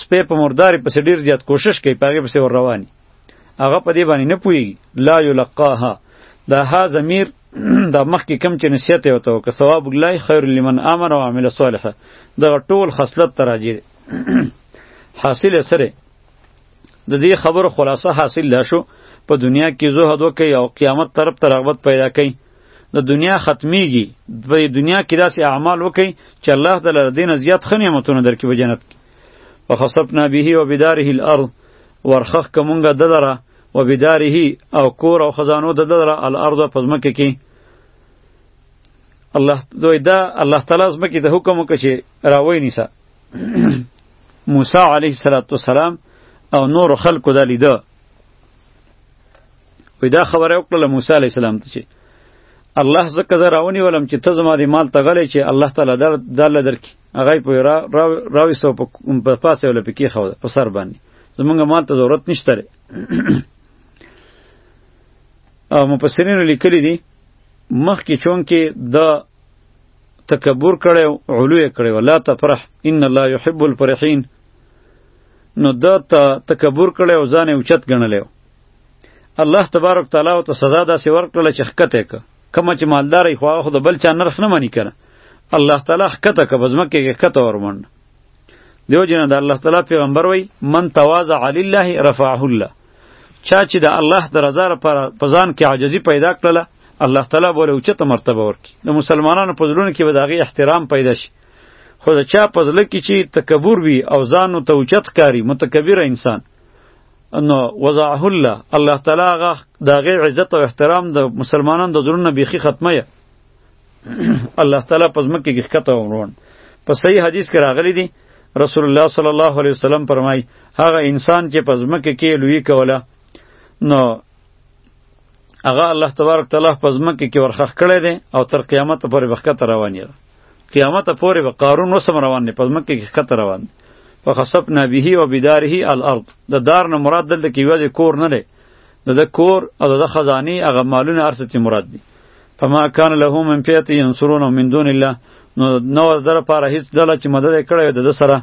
سپې په مرداري پسې ډیر زیات کوشش کوي پهغې پسې ور رواني هغه په دې باندې نه پوي لا یلقاها دا ها ضمیر دا مخکې کم چې نصیحت یې وته که ثواب الله خیر لمن امر او عمل صالحه دا ټول خصلت تراجی حاصل سره د دې خبر خلاصه حاصل لا شو په دنیا کې زهد وکي او قیامت طرف ته رغبت پیدا کړي د دنیا ختمیږي په دنیا کې داسې اعمال وکي چې الله تعالی دین زیات خنیمتونه درکې په جنت کې وخصفنا به وبداره الارض ورخخ که مونږ د لره و بداره او کور او خزانو د لره الارض په ځمکه کې الله دوی دا الله تعالی ځمکې ته حکم وکړي چې راوی نیسه موسی علیه السلام او نور خلکو دا لیده وی دا خبره وکړه موسی علیه السلام ته چې الله زکه زه راونی ولم چې ته زما د مال ته غلی چې الله تعالی در درکې هغه په را راويسته او په پاسه ولا پکې خو په سر باندې زمونږ مال ته ضرورت نشته او مفسرین لیکلی دي مخکې چون کې د تکبر کړي او علو کړي ولا تفرح ان الله يحب الفرحين نو د تکبر کړي او ځان اوچت ګڼلی الله تبارک تعالی او ته سزا داسې ورکړله چې ښکته که کوم چې مالدار خو هغه خو د بل چا نرخ نه مانی کنه الله تعالی حکته که بزمکه کې کته ورمنډ دیو جن د الله تعالی پیغمبر وای من تواضع لله رفعه الله چا چې د الله د رضا لپاره په ځان کې عاجزي پیدا کړله الله تعالی بوله اوچته مرتبه ورکړي د مسلمانانو په زړونو کې به د هغې احترام پیدا شي خو د چا په زړه کې چې تکبر وي او ځان ته اوچت ښکاري متکبره انسان نو وضعه الله الله تعالی هغه د هغې عزت او احترام د مسلمانانو د زړونو بیخي ختمه یې الله تعالی په ځمکه کې ښکته وروڼ په صحیح حدیث کې راغلی دی رسول الله صلی الله علیه وسلم فرمای هغه انسان چې په ځمکه کې لوی کوله نو هغه الله تبارک تعالی په ځمکه کې ورخخ کړی دی او تر قیامت پورې به ښکته روان یې قیامت پورې به قارون اوس هم روان دی په ځمکه کې ښکته روان دی فخسفنا به او بداره الارض د دار نه مراد دلته کې یوازې کور نه دی د د کور او د خزاني هغه مالونه ارسه چې مراد دي فما کان له من فیت ینصرون من دون الله نو نو در لپاره هیڅ ډله چې مدد کړی د سره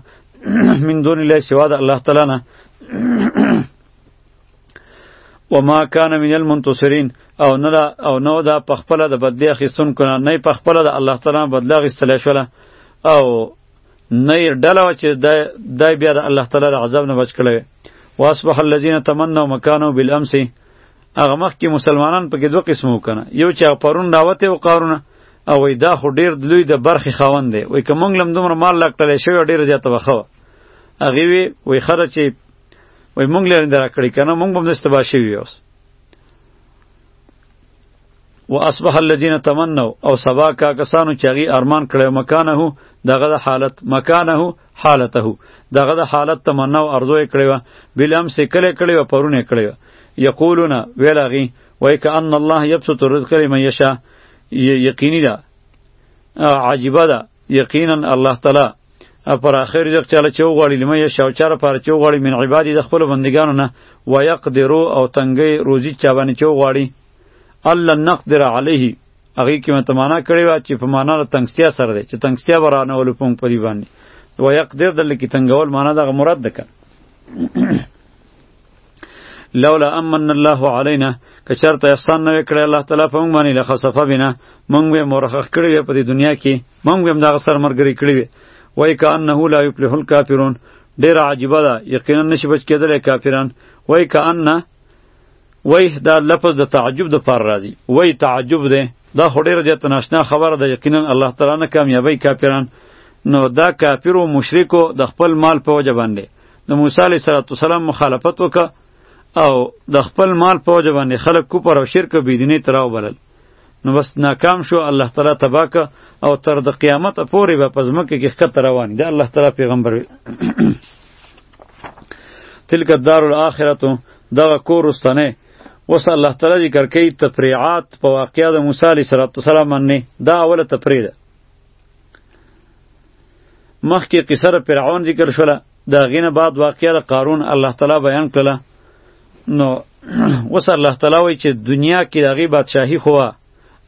من دون الله سوا د الله تعالی نه و ما کان من المنتصرین او نه دا او نو دا په خپل د بدلی اخیستون کنه نه په خپل د الله تعالی بدلی اخیستل شوله او نه ډله چې د د بیا د الله تعالی عذاب نه بچ کړي واصبح الذين تمنوا مكانه بالامس هغه مخکې مسلمانان په کې دوه قسمو کنه یو چې پرون راوته او قارونه او وای دا خو ډیر لوی د برخې خاوند دی وای کوم لم دومره مال لکټل شوی ډیر زیاته وخوه هغه وی وای خره چې وای مونږ لري درا کړی کنه مونږ هم دسته باشي وی اوس واصبح الذين تمنوا او سبا کا کسانو چې غي ارمان کړو مکانه دغه د حالت مکانه حالته دغه د حالت تمنا او ارزو کړو بلم سې کله کړو پرونه کړو یقولون ویلاغي وای ک ان الله یبسط الرزق لمن یشاء یقینی دا عجیبه ده یقینا الله تعالی پر اخر رزق چاله چې وغواړي لمه یې شاو چاره پر چې وغواړي من عبادي د خپل بندګانو نه و یقدرو او تنګي روزي چا باندې چې وغواړي الله نقدر علیه هغه کې مته معنا کړی و چې په معنا د تنګستیا سره دی چې تنګستیا ورانه ول پونګ پری باندې و یقدر دل کې تنګول معنا دغه مراد ده لولا امن الله علینا که چرته احسان نه وکړی الله تعالی په موږ باندې لخصفه بنا موږ به مرخخ کړی وي په دې دنیا کې موږ به هم دغه سر مرګري کړی وي وای کانه لا یفلح الکافرون ډیر عجیبه ده یقینا نشي بچ کېدلی کافران وای کانه وای دا لفظ د تعجب د پر راځي وای تعجب ده دا خو ډیره زیاته ناشنا خبره ده یقینا الله تعالی نه کامیابی کافران نو دا کافر او مشرک د خپل مال په وجه باندې د موسی علیه السلام مخالفت وکړه او د خپل مال په وجه باندې خلک کوپر او شرک او بيدینې ته راوبلل نو بس ناکام شو الله تعالی تبا که او تر د قیامت پورې به په ځمکه کې ښکته روان دی الله تعالی پیغمبر وي تلک الدار الاخرته دغه کور وروستنی اوس الله تعالی ذکر کوي تفریعات په واقعیا د موسی علیه السلام باندې دا اوله تفریع ده مخکې قصه د فرعون ذکر شوله د هغې نه بعد واقعه د قارون الله تعالی بیان کړله نو اوس الله تعالی وایي چې دنیا کې د هغې بادشاهي خو وه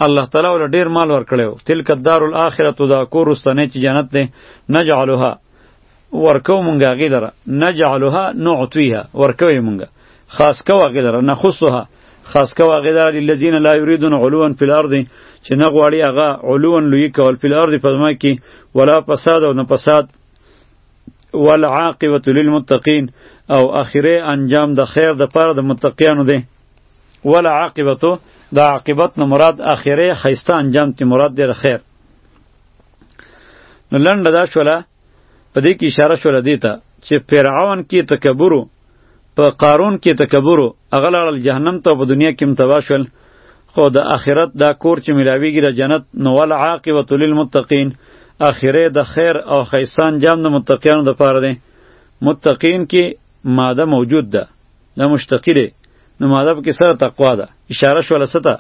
الله تعالی ول ډیر مال ورکړیو تلک الدار الاخره دا کور واستنه چې جنت ده نجعلها ورکو مونږه غیلره نجعلها نعطیها ورکو مونږه خاص کوا غلره نخصها خاص کوا غلره للذین لا یریدون علوا فی الارض چې نه غواړي هغه علوا لوی کول فی الارض په ځمکه کې ولا فساد او نه فساد والعاقبه للمتقین او اخیره انجام د خیر د پاره د متقیانو دی ولا عاقبه د عاقبت نه مراد اخیره خیسته انجام ته مراد دی خیر نو لنډه دا شوله په دې کې اشاره شوله دې ته چې فرعون کې تکبر په قارون کې تکبر هغه لاړل جهنم ته په دنیا کې هم تباه شول خو د آخرت دا کور چې ملاویږي د جنت نو ول عاقبت للمتقین اخره د خیر او خیسان جام د متقینو د پاره دی متقین کې ماده موجود ده دا مشتقی دی نو ماده په کې سره تقوا ده اشاره شوله سته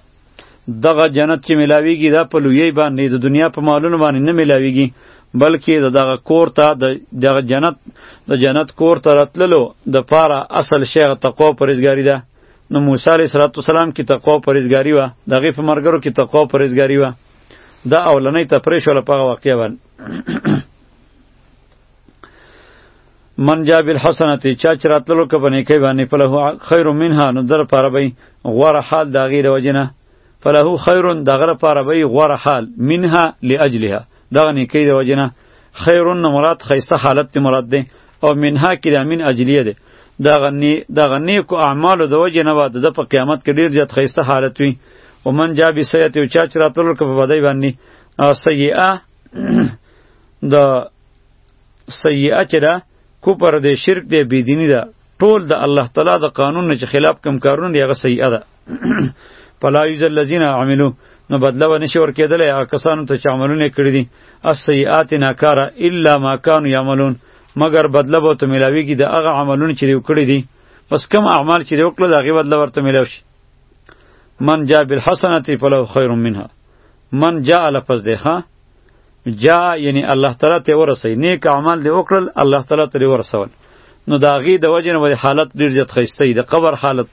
دغه جنت چې ملاویږي دا په لویی باندې د دنیا په مالونو باندې نه ملاویږي بلکې د دغه کور ته د دغه جنت د جنت کور ته راتللو د پاره اصل شیغه تقوا پرېزګاری ده نو موسی علیه السلام کې تقوا پرېزګاری و دغه په مرګرو کې تقوا پرېزګاری و دا اولنۍ تفریش ولا په واقعیا باندې من جا بالحسنه چا چې راتللو که په نیکۍ باندې فله خیر منها نو در پاره به غوره حال د هغې د وجې نه فله خیر د هغه لپاره به غوره حال منها لاجلها دغه نیکۍ د وجې نه خیر نه مراد ښایسته حالت دی مراد دی او منها کې د من اجلیه دی دغه نی دغه نیکو اعمالو د وجې نه به د په قیامت کې ډیر زیات ښایسته حالت وي او من جا بسیئه او چا چې راتللو که په بدۍ باندې سیئه د سیئه چې ده کفر دی شرک دی بيدینی ده ټول د الله تعالی د قانون نه چې خلاف کم کارونه دی هغه سیئه ده فلا یوز الذین عملوا نو بدله و نشي ور کېدلی هغه کسانو ته چې عملونه یې کړي دي السیئات ناکاره الا ما کانوا یعملون مګر بدله به ورته میلاویږي د هغه عملونه چې دوی کړي دي پس کم اعمال چې دوی وکړل د هغې بدله ورته میلاو شي من جا بالحسنة فله خیر منها من جاء لفظ دی ښا جاء یعنی الله تعالی ته ورسې نیک اعمال دی وکړل الله تعالی ته ورسول نو دا غي د وجه نه حالت ډیر زیات خسته دی قبر حالت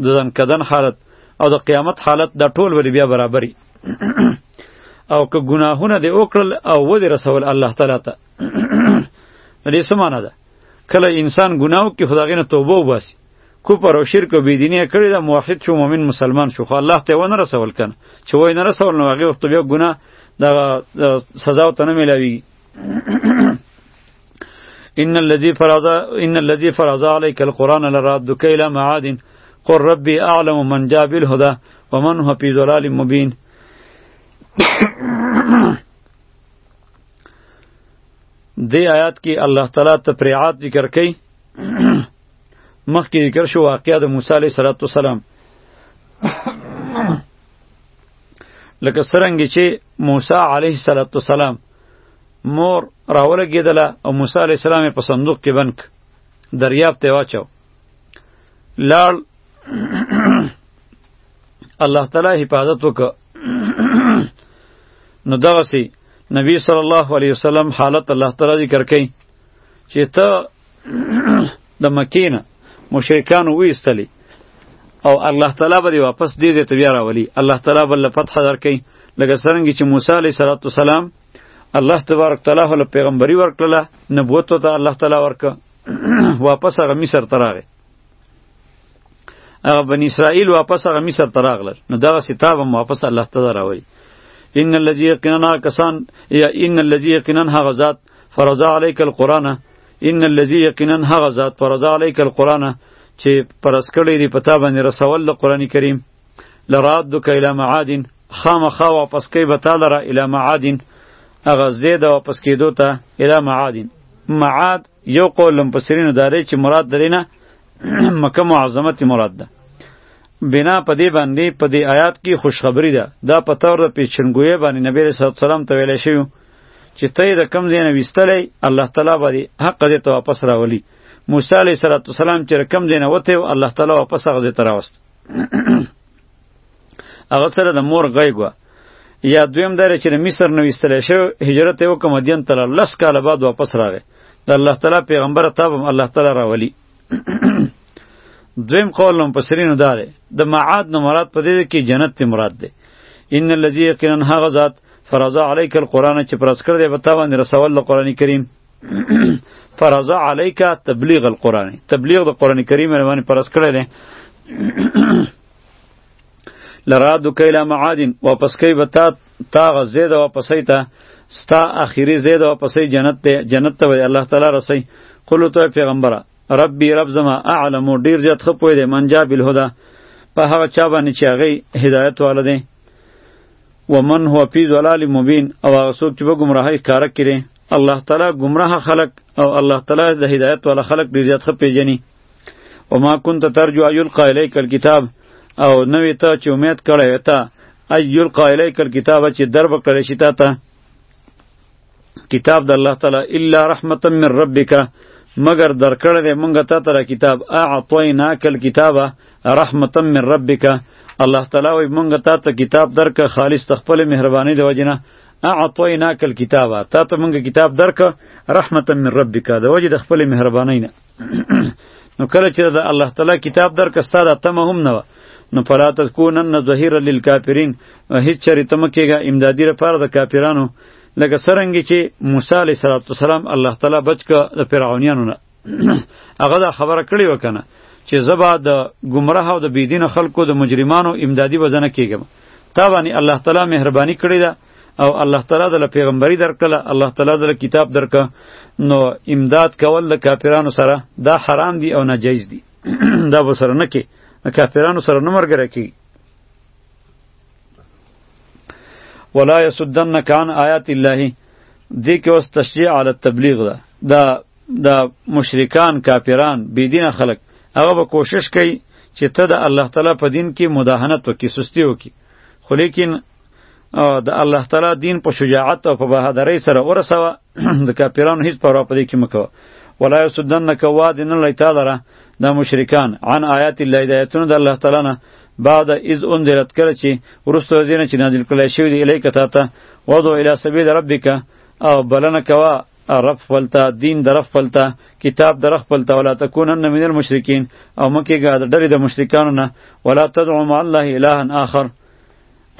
د ځن کدن حالت او د قیامت حالت د ټول ولی بیا برابرې او که ګناهونه دی وکړل او و دی رسول الله تعالی ته دې سمانه ده کله انسان ګناو کې خدای نه توبه وباسي کوپر او شرک او بيدینی کړی دا موحد شو مؤمن مسلمان شو خو الله ته ونه رسول کنه چې وای نه رسول نو هغه وخت بیا ګناه دا سزا ته نه ملاوي ان الذي فرض ان الذي فرض عليك القران لرادك الى معاد قل ربي اعلم من جاء بالهدى ومن هو في ضلال مبين دی آیات کې الله تعالی تفریعات ذکر کړي مخکې ذکر شو واقعیا د موسی علیه السلام لکه سرنګ چې موسی علیه السلام مور راولګېدله او موسی علیه السلام په صندوق کې بند دریاب ته واچو لاړ الله تعالی حفاظت وکړه نو دغسی نبی صلی الله علیه وسلم حالت الله تعالی ذکر کړي چې ته د مکې نه مشرکانو ویستلی او الله تعالی به واپس دې دې ته بیا راولي الله تعالی بل فتح درکې لکه څنګه چې موسی علیه صلوات و سلام الله تبارک تعالی له پیغمبري ورکړه نبوت ته الله تعالی ورک واپس هغه مصر ته راغی هغه بنی اسرائیل واپس هغه مصر ته راغلل نو دغه کتاب هم واپس الله تعالی راوړي ان الذي یقینا کسان یا ان الذي یقینا هغه ذات فرض علیک القرآن ان الذي یقینا هغه ذات فرض علیک القرآن چې پرس کړی دی پتا باندې رسول د قرآن کریم لراد دو کایلا معادن خامخا واپس کوي به تعالی را اله معادن هغه زید واپس کیدو ته اله معادن معاد یو قول لمپسرینو داره چې مراد درینه مکه معظمه تی مراد ده بنا په دې باندې په دې آیات کې خوشخبری ده دا په تور پیچنګوی باندې نبی رسول الله صلی الله علیه وسلم ته ویل شوی چې ته یې د کوم ځای نه ویستلی الله تعالی به دې حق دې ته واپس راولي موسی علیه السلام چې د کوم ځای نه وتی و الله تعالی واپس هغه ځای ته راوست هغه سره د مور غیږ وه یا دویم دا چې د مصر نه ویستلی شو هجرت یې وکړه مدین ته لاړ لس کاله بعد واپس راغی د الله تعالی پیغمبر ته هم الله تعالی راولي دویم قول لم پسرینو داره د معاد نه مراد په دې کې جنت ته مراد ده ان الذي یقینا هغه ذات فرض علیک القرآن چې پرس کړ دی په تا باندې رسول د قرآن کریم فرض علیک تبلیغ القرآن تبلیغ د قرآن کریم باندې پرس کړی دی لرادو کیلا معادن واپس کوي به تا تا غزې ده واپسې ته ستا اخیری زید او پسې جنت ته جنت ته وای الله تعالی رسي قل تو پیغمبره ربي رب زما اعلم ډیر زیات خپوی دی من جا بالهدى په هغه چا باندې چې هغه هدایت واله دی ومن هو فی ضلال مبین او هغه څوک چې په گمراهی کار کړي الله تعالی گمراه خلق او الله تعالی د هدایت والا خلق ډیر زیات ښه پیژني او ما كنت ترجو ايلقى اليك الكتاب او نوې ته چې امید کړی ته ايلقى اليك الكتاب چې در بکړی شي تا ته کتاب د الله تعالی الا رحمتا من ربک مگر درکړه دې مونږ ته تر کتاب اعطینا کل کتابه رحمتا من ربک الله تعالی وي مونږ ته ته کتاب درک خالص تخپل مهرباني دی وجنه اعطیناک الکتاب تا ته مونږ کتاب درک رحمتا من ربک د وجه د خپل مهربانۍ نه نو کله چې د الله تعالی کتاب درک ستاره تمه هم نه نو فلا تکونن ظهیر للکافرین هیڅ چری تم کېږه امدادی لپاره د کافرانو لکه سرنګ چې موسی علیه السلام الله تعالی بچ ک د فرعونانو نه هغه دا خبره کړې وکنه چې زبا د گمراه او د بيدین خلکو د مجرمانو امدادي وزنه کیږم تا باندې الله تعالی مهرباني کړې ده او الله تعالی د پیغمبري درکله الله تعالی د کتاب درک نو امداد کول د کافرانو سره دا حرام دي او ناجیز دي دا به سره نه کې کافرانو سره نه مرګره کی ولا يسدنك عن آیات الله دې کې اوس تشریع علی التبلیغ ده دا دا مشرکان کافران بيدینه خلک هغه به کوشش کوي چې ته د الله تعالی په دین کې مداهنت وکې سستی وکې خو لیکن د الله تعالی دین په شجاعت او په بهادرۍ سره ورسوه د کافرانو هیڅ پروا په دې کې مکوه ولا یسدنک واد نه لای تعالی را د مشرکان عن آیات الله هدایتونه د الله تعالی نه بعد از انذرت کړه چې ورسته دینه چې نازل کړی شوی دی الیک تا ته وضو الی سبیل ربک او بلنه کوا رب خپلتا دین در خپلتا کتاب در خپلتا ولا تکونن من المشرکین او مکیګه د ډری د مشرکانو نه ولا تدعو مع الله الها آخر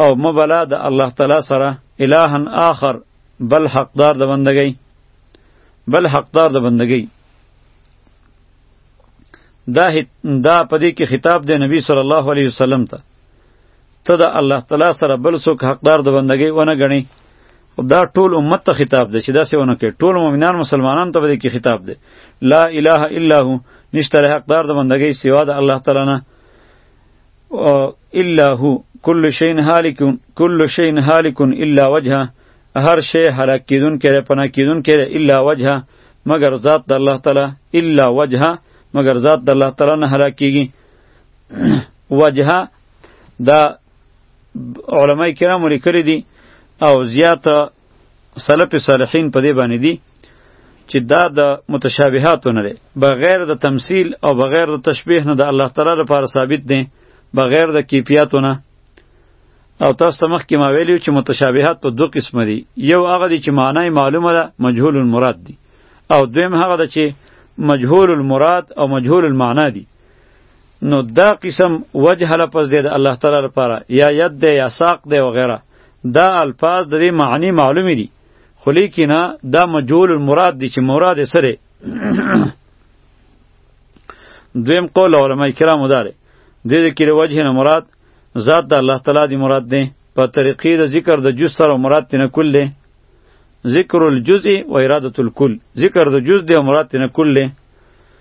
او مبلا د الله تعالی سره الها آخر بل حقدار د بندګی بل حقدار د بندګی دا دا پدې کې خطاب دی نبی صلی الله علیه وسلم ته ته د الله تعالی سره بل څوک حقدار د بندګۍ ونه ګڼي دا ټول امت ته خطاب دی چې دا څه ونه کوي ټول مؤمنان مسلمانان ته به کې خطاب دی لا اله الا هو نشته حقدار د بندګۍ سوا د الله تعالی نه الا هو کل شی هالک کل شی هالک الا وجهه هر شی هلاک کیدون کړي پنا کیدون کړي الا وجهه مگر ذات د الله تعالی الا وجهه مگر ذات د الله تعالی نه هلاکیږي وجهه دا علماء کرام لیکلي دي او زیات سلف صالحین په دې باندې دي چې دا د متشابهاتو نه دی بغیر د تمثیل او بغیر د تشبیه نه د الله تعالی لپاره ثابت دی بغیر د کیفیتو نه او تاسو ته مخکې ما ویلي چې متشابهات په دوه قسمه دي یو هغه دی چې معنی معلومه ده مجهول المراد دی او دویم هغه ده چې مجهول المراد او مجهول المعنا دی نو دا قسم وجه لپس دی د الله تعالی لپاره یا ید دی یا ساق دی و غیره دا الفاظ د دې معنی معلوم دي خو لیکنه دا مجهول المراد دي چې مراد یې سره دویم قول علماء کرامو داره دې د کې وجه نه مراد ذات د الله تعالی دی مراد دی په طریقې د ذکر د جز سره مراد تنه کل دی ذکر الجزء و اراده الکل ذکر د جز دی مراد تنه کل دی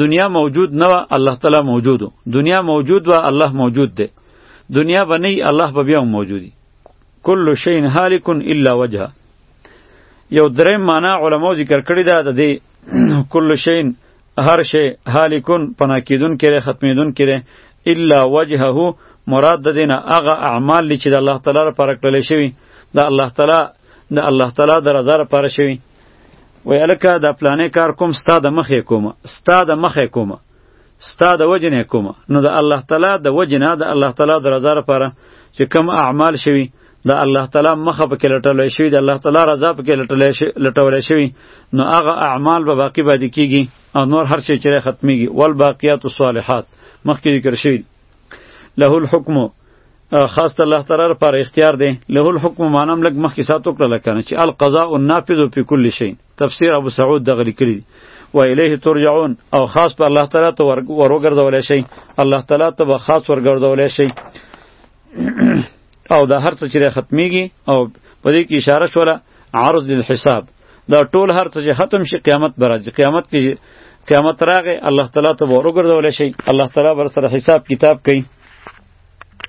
دنیا موجود نه و الله تعالی موجود دنیا موجود و الله موجود ده دنیا به نه الله به بیا موجودی کل شی هالک الا وجهه یو درې معنا علماو ذکر کړی ده د دې کل شی هر شی هالکون پنا کیدون کړي ختمیدون کړي الا وجهه مراد د دینه هغه اعمال چې د الله تعالی لپاره کړل شوی د الله تعالی د الله تعالی د رضا لپاره شوی وای الکه دا پلانې کار کوم ستا د مخې کوم ستا د مخې کوم ستا د وجې نه کوم نو د الله تعالی د وجې نه د الله تعالی د رضا لپاره چې کم اعمال شوي د الله تعالی مخه پکې لټول شوی د الله تعالی رضا پکې لټول شوی نو هغه اعمال به باقی باندې کیږي او نور هر شی چې ختميږي ول باقیات الصالحات مخکې ذکر شوی له الحکم خاص ته الله تعالی لپاره اختیار دی له الحکم معنی هم لږ مخکې سات وکړه لکه نه چې القضاء النافذ فی کل شی تفسیر ابو سعود دغه لیکلی و الیه ترجعون او خاص په الله تعالی ته وروګرځول شي الله تعالی ته به خاص ورګرځول شي او دا هر څه چې ختمیږي او په دې کې اشاره شوله عرض للحساب دا ټول هر څه چې ختم شي قیامت به راځي قیامت کې قیامت راغی الله تعالی ته به وروګرځولی شي الله تعالی به سره حساب کتاب کوي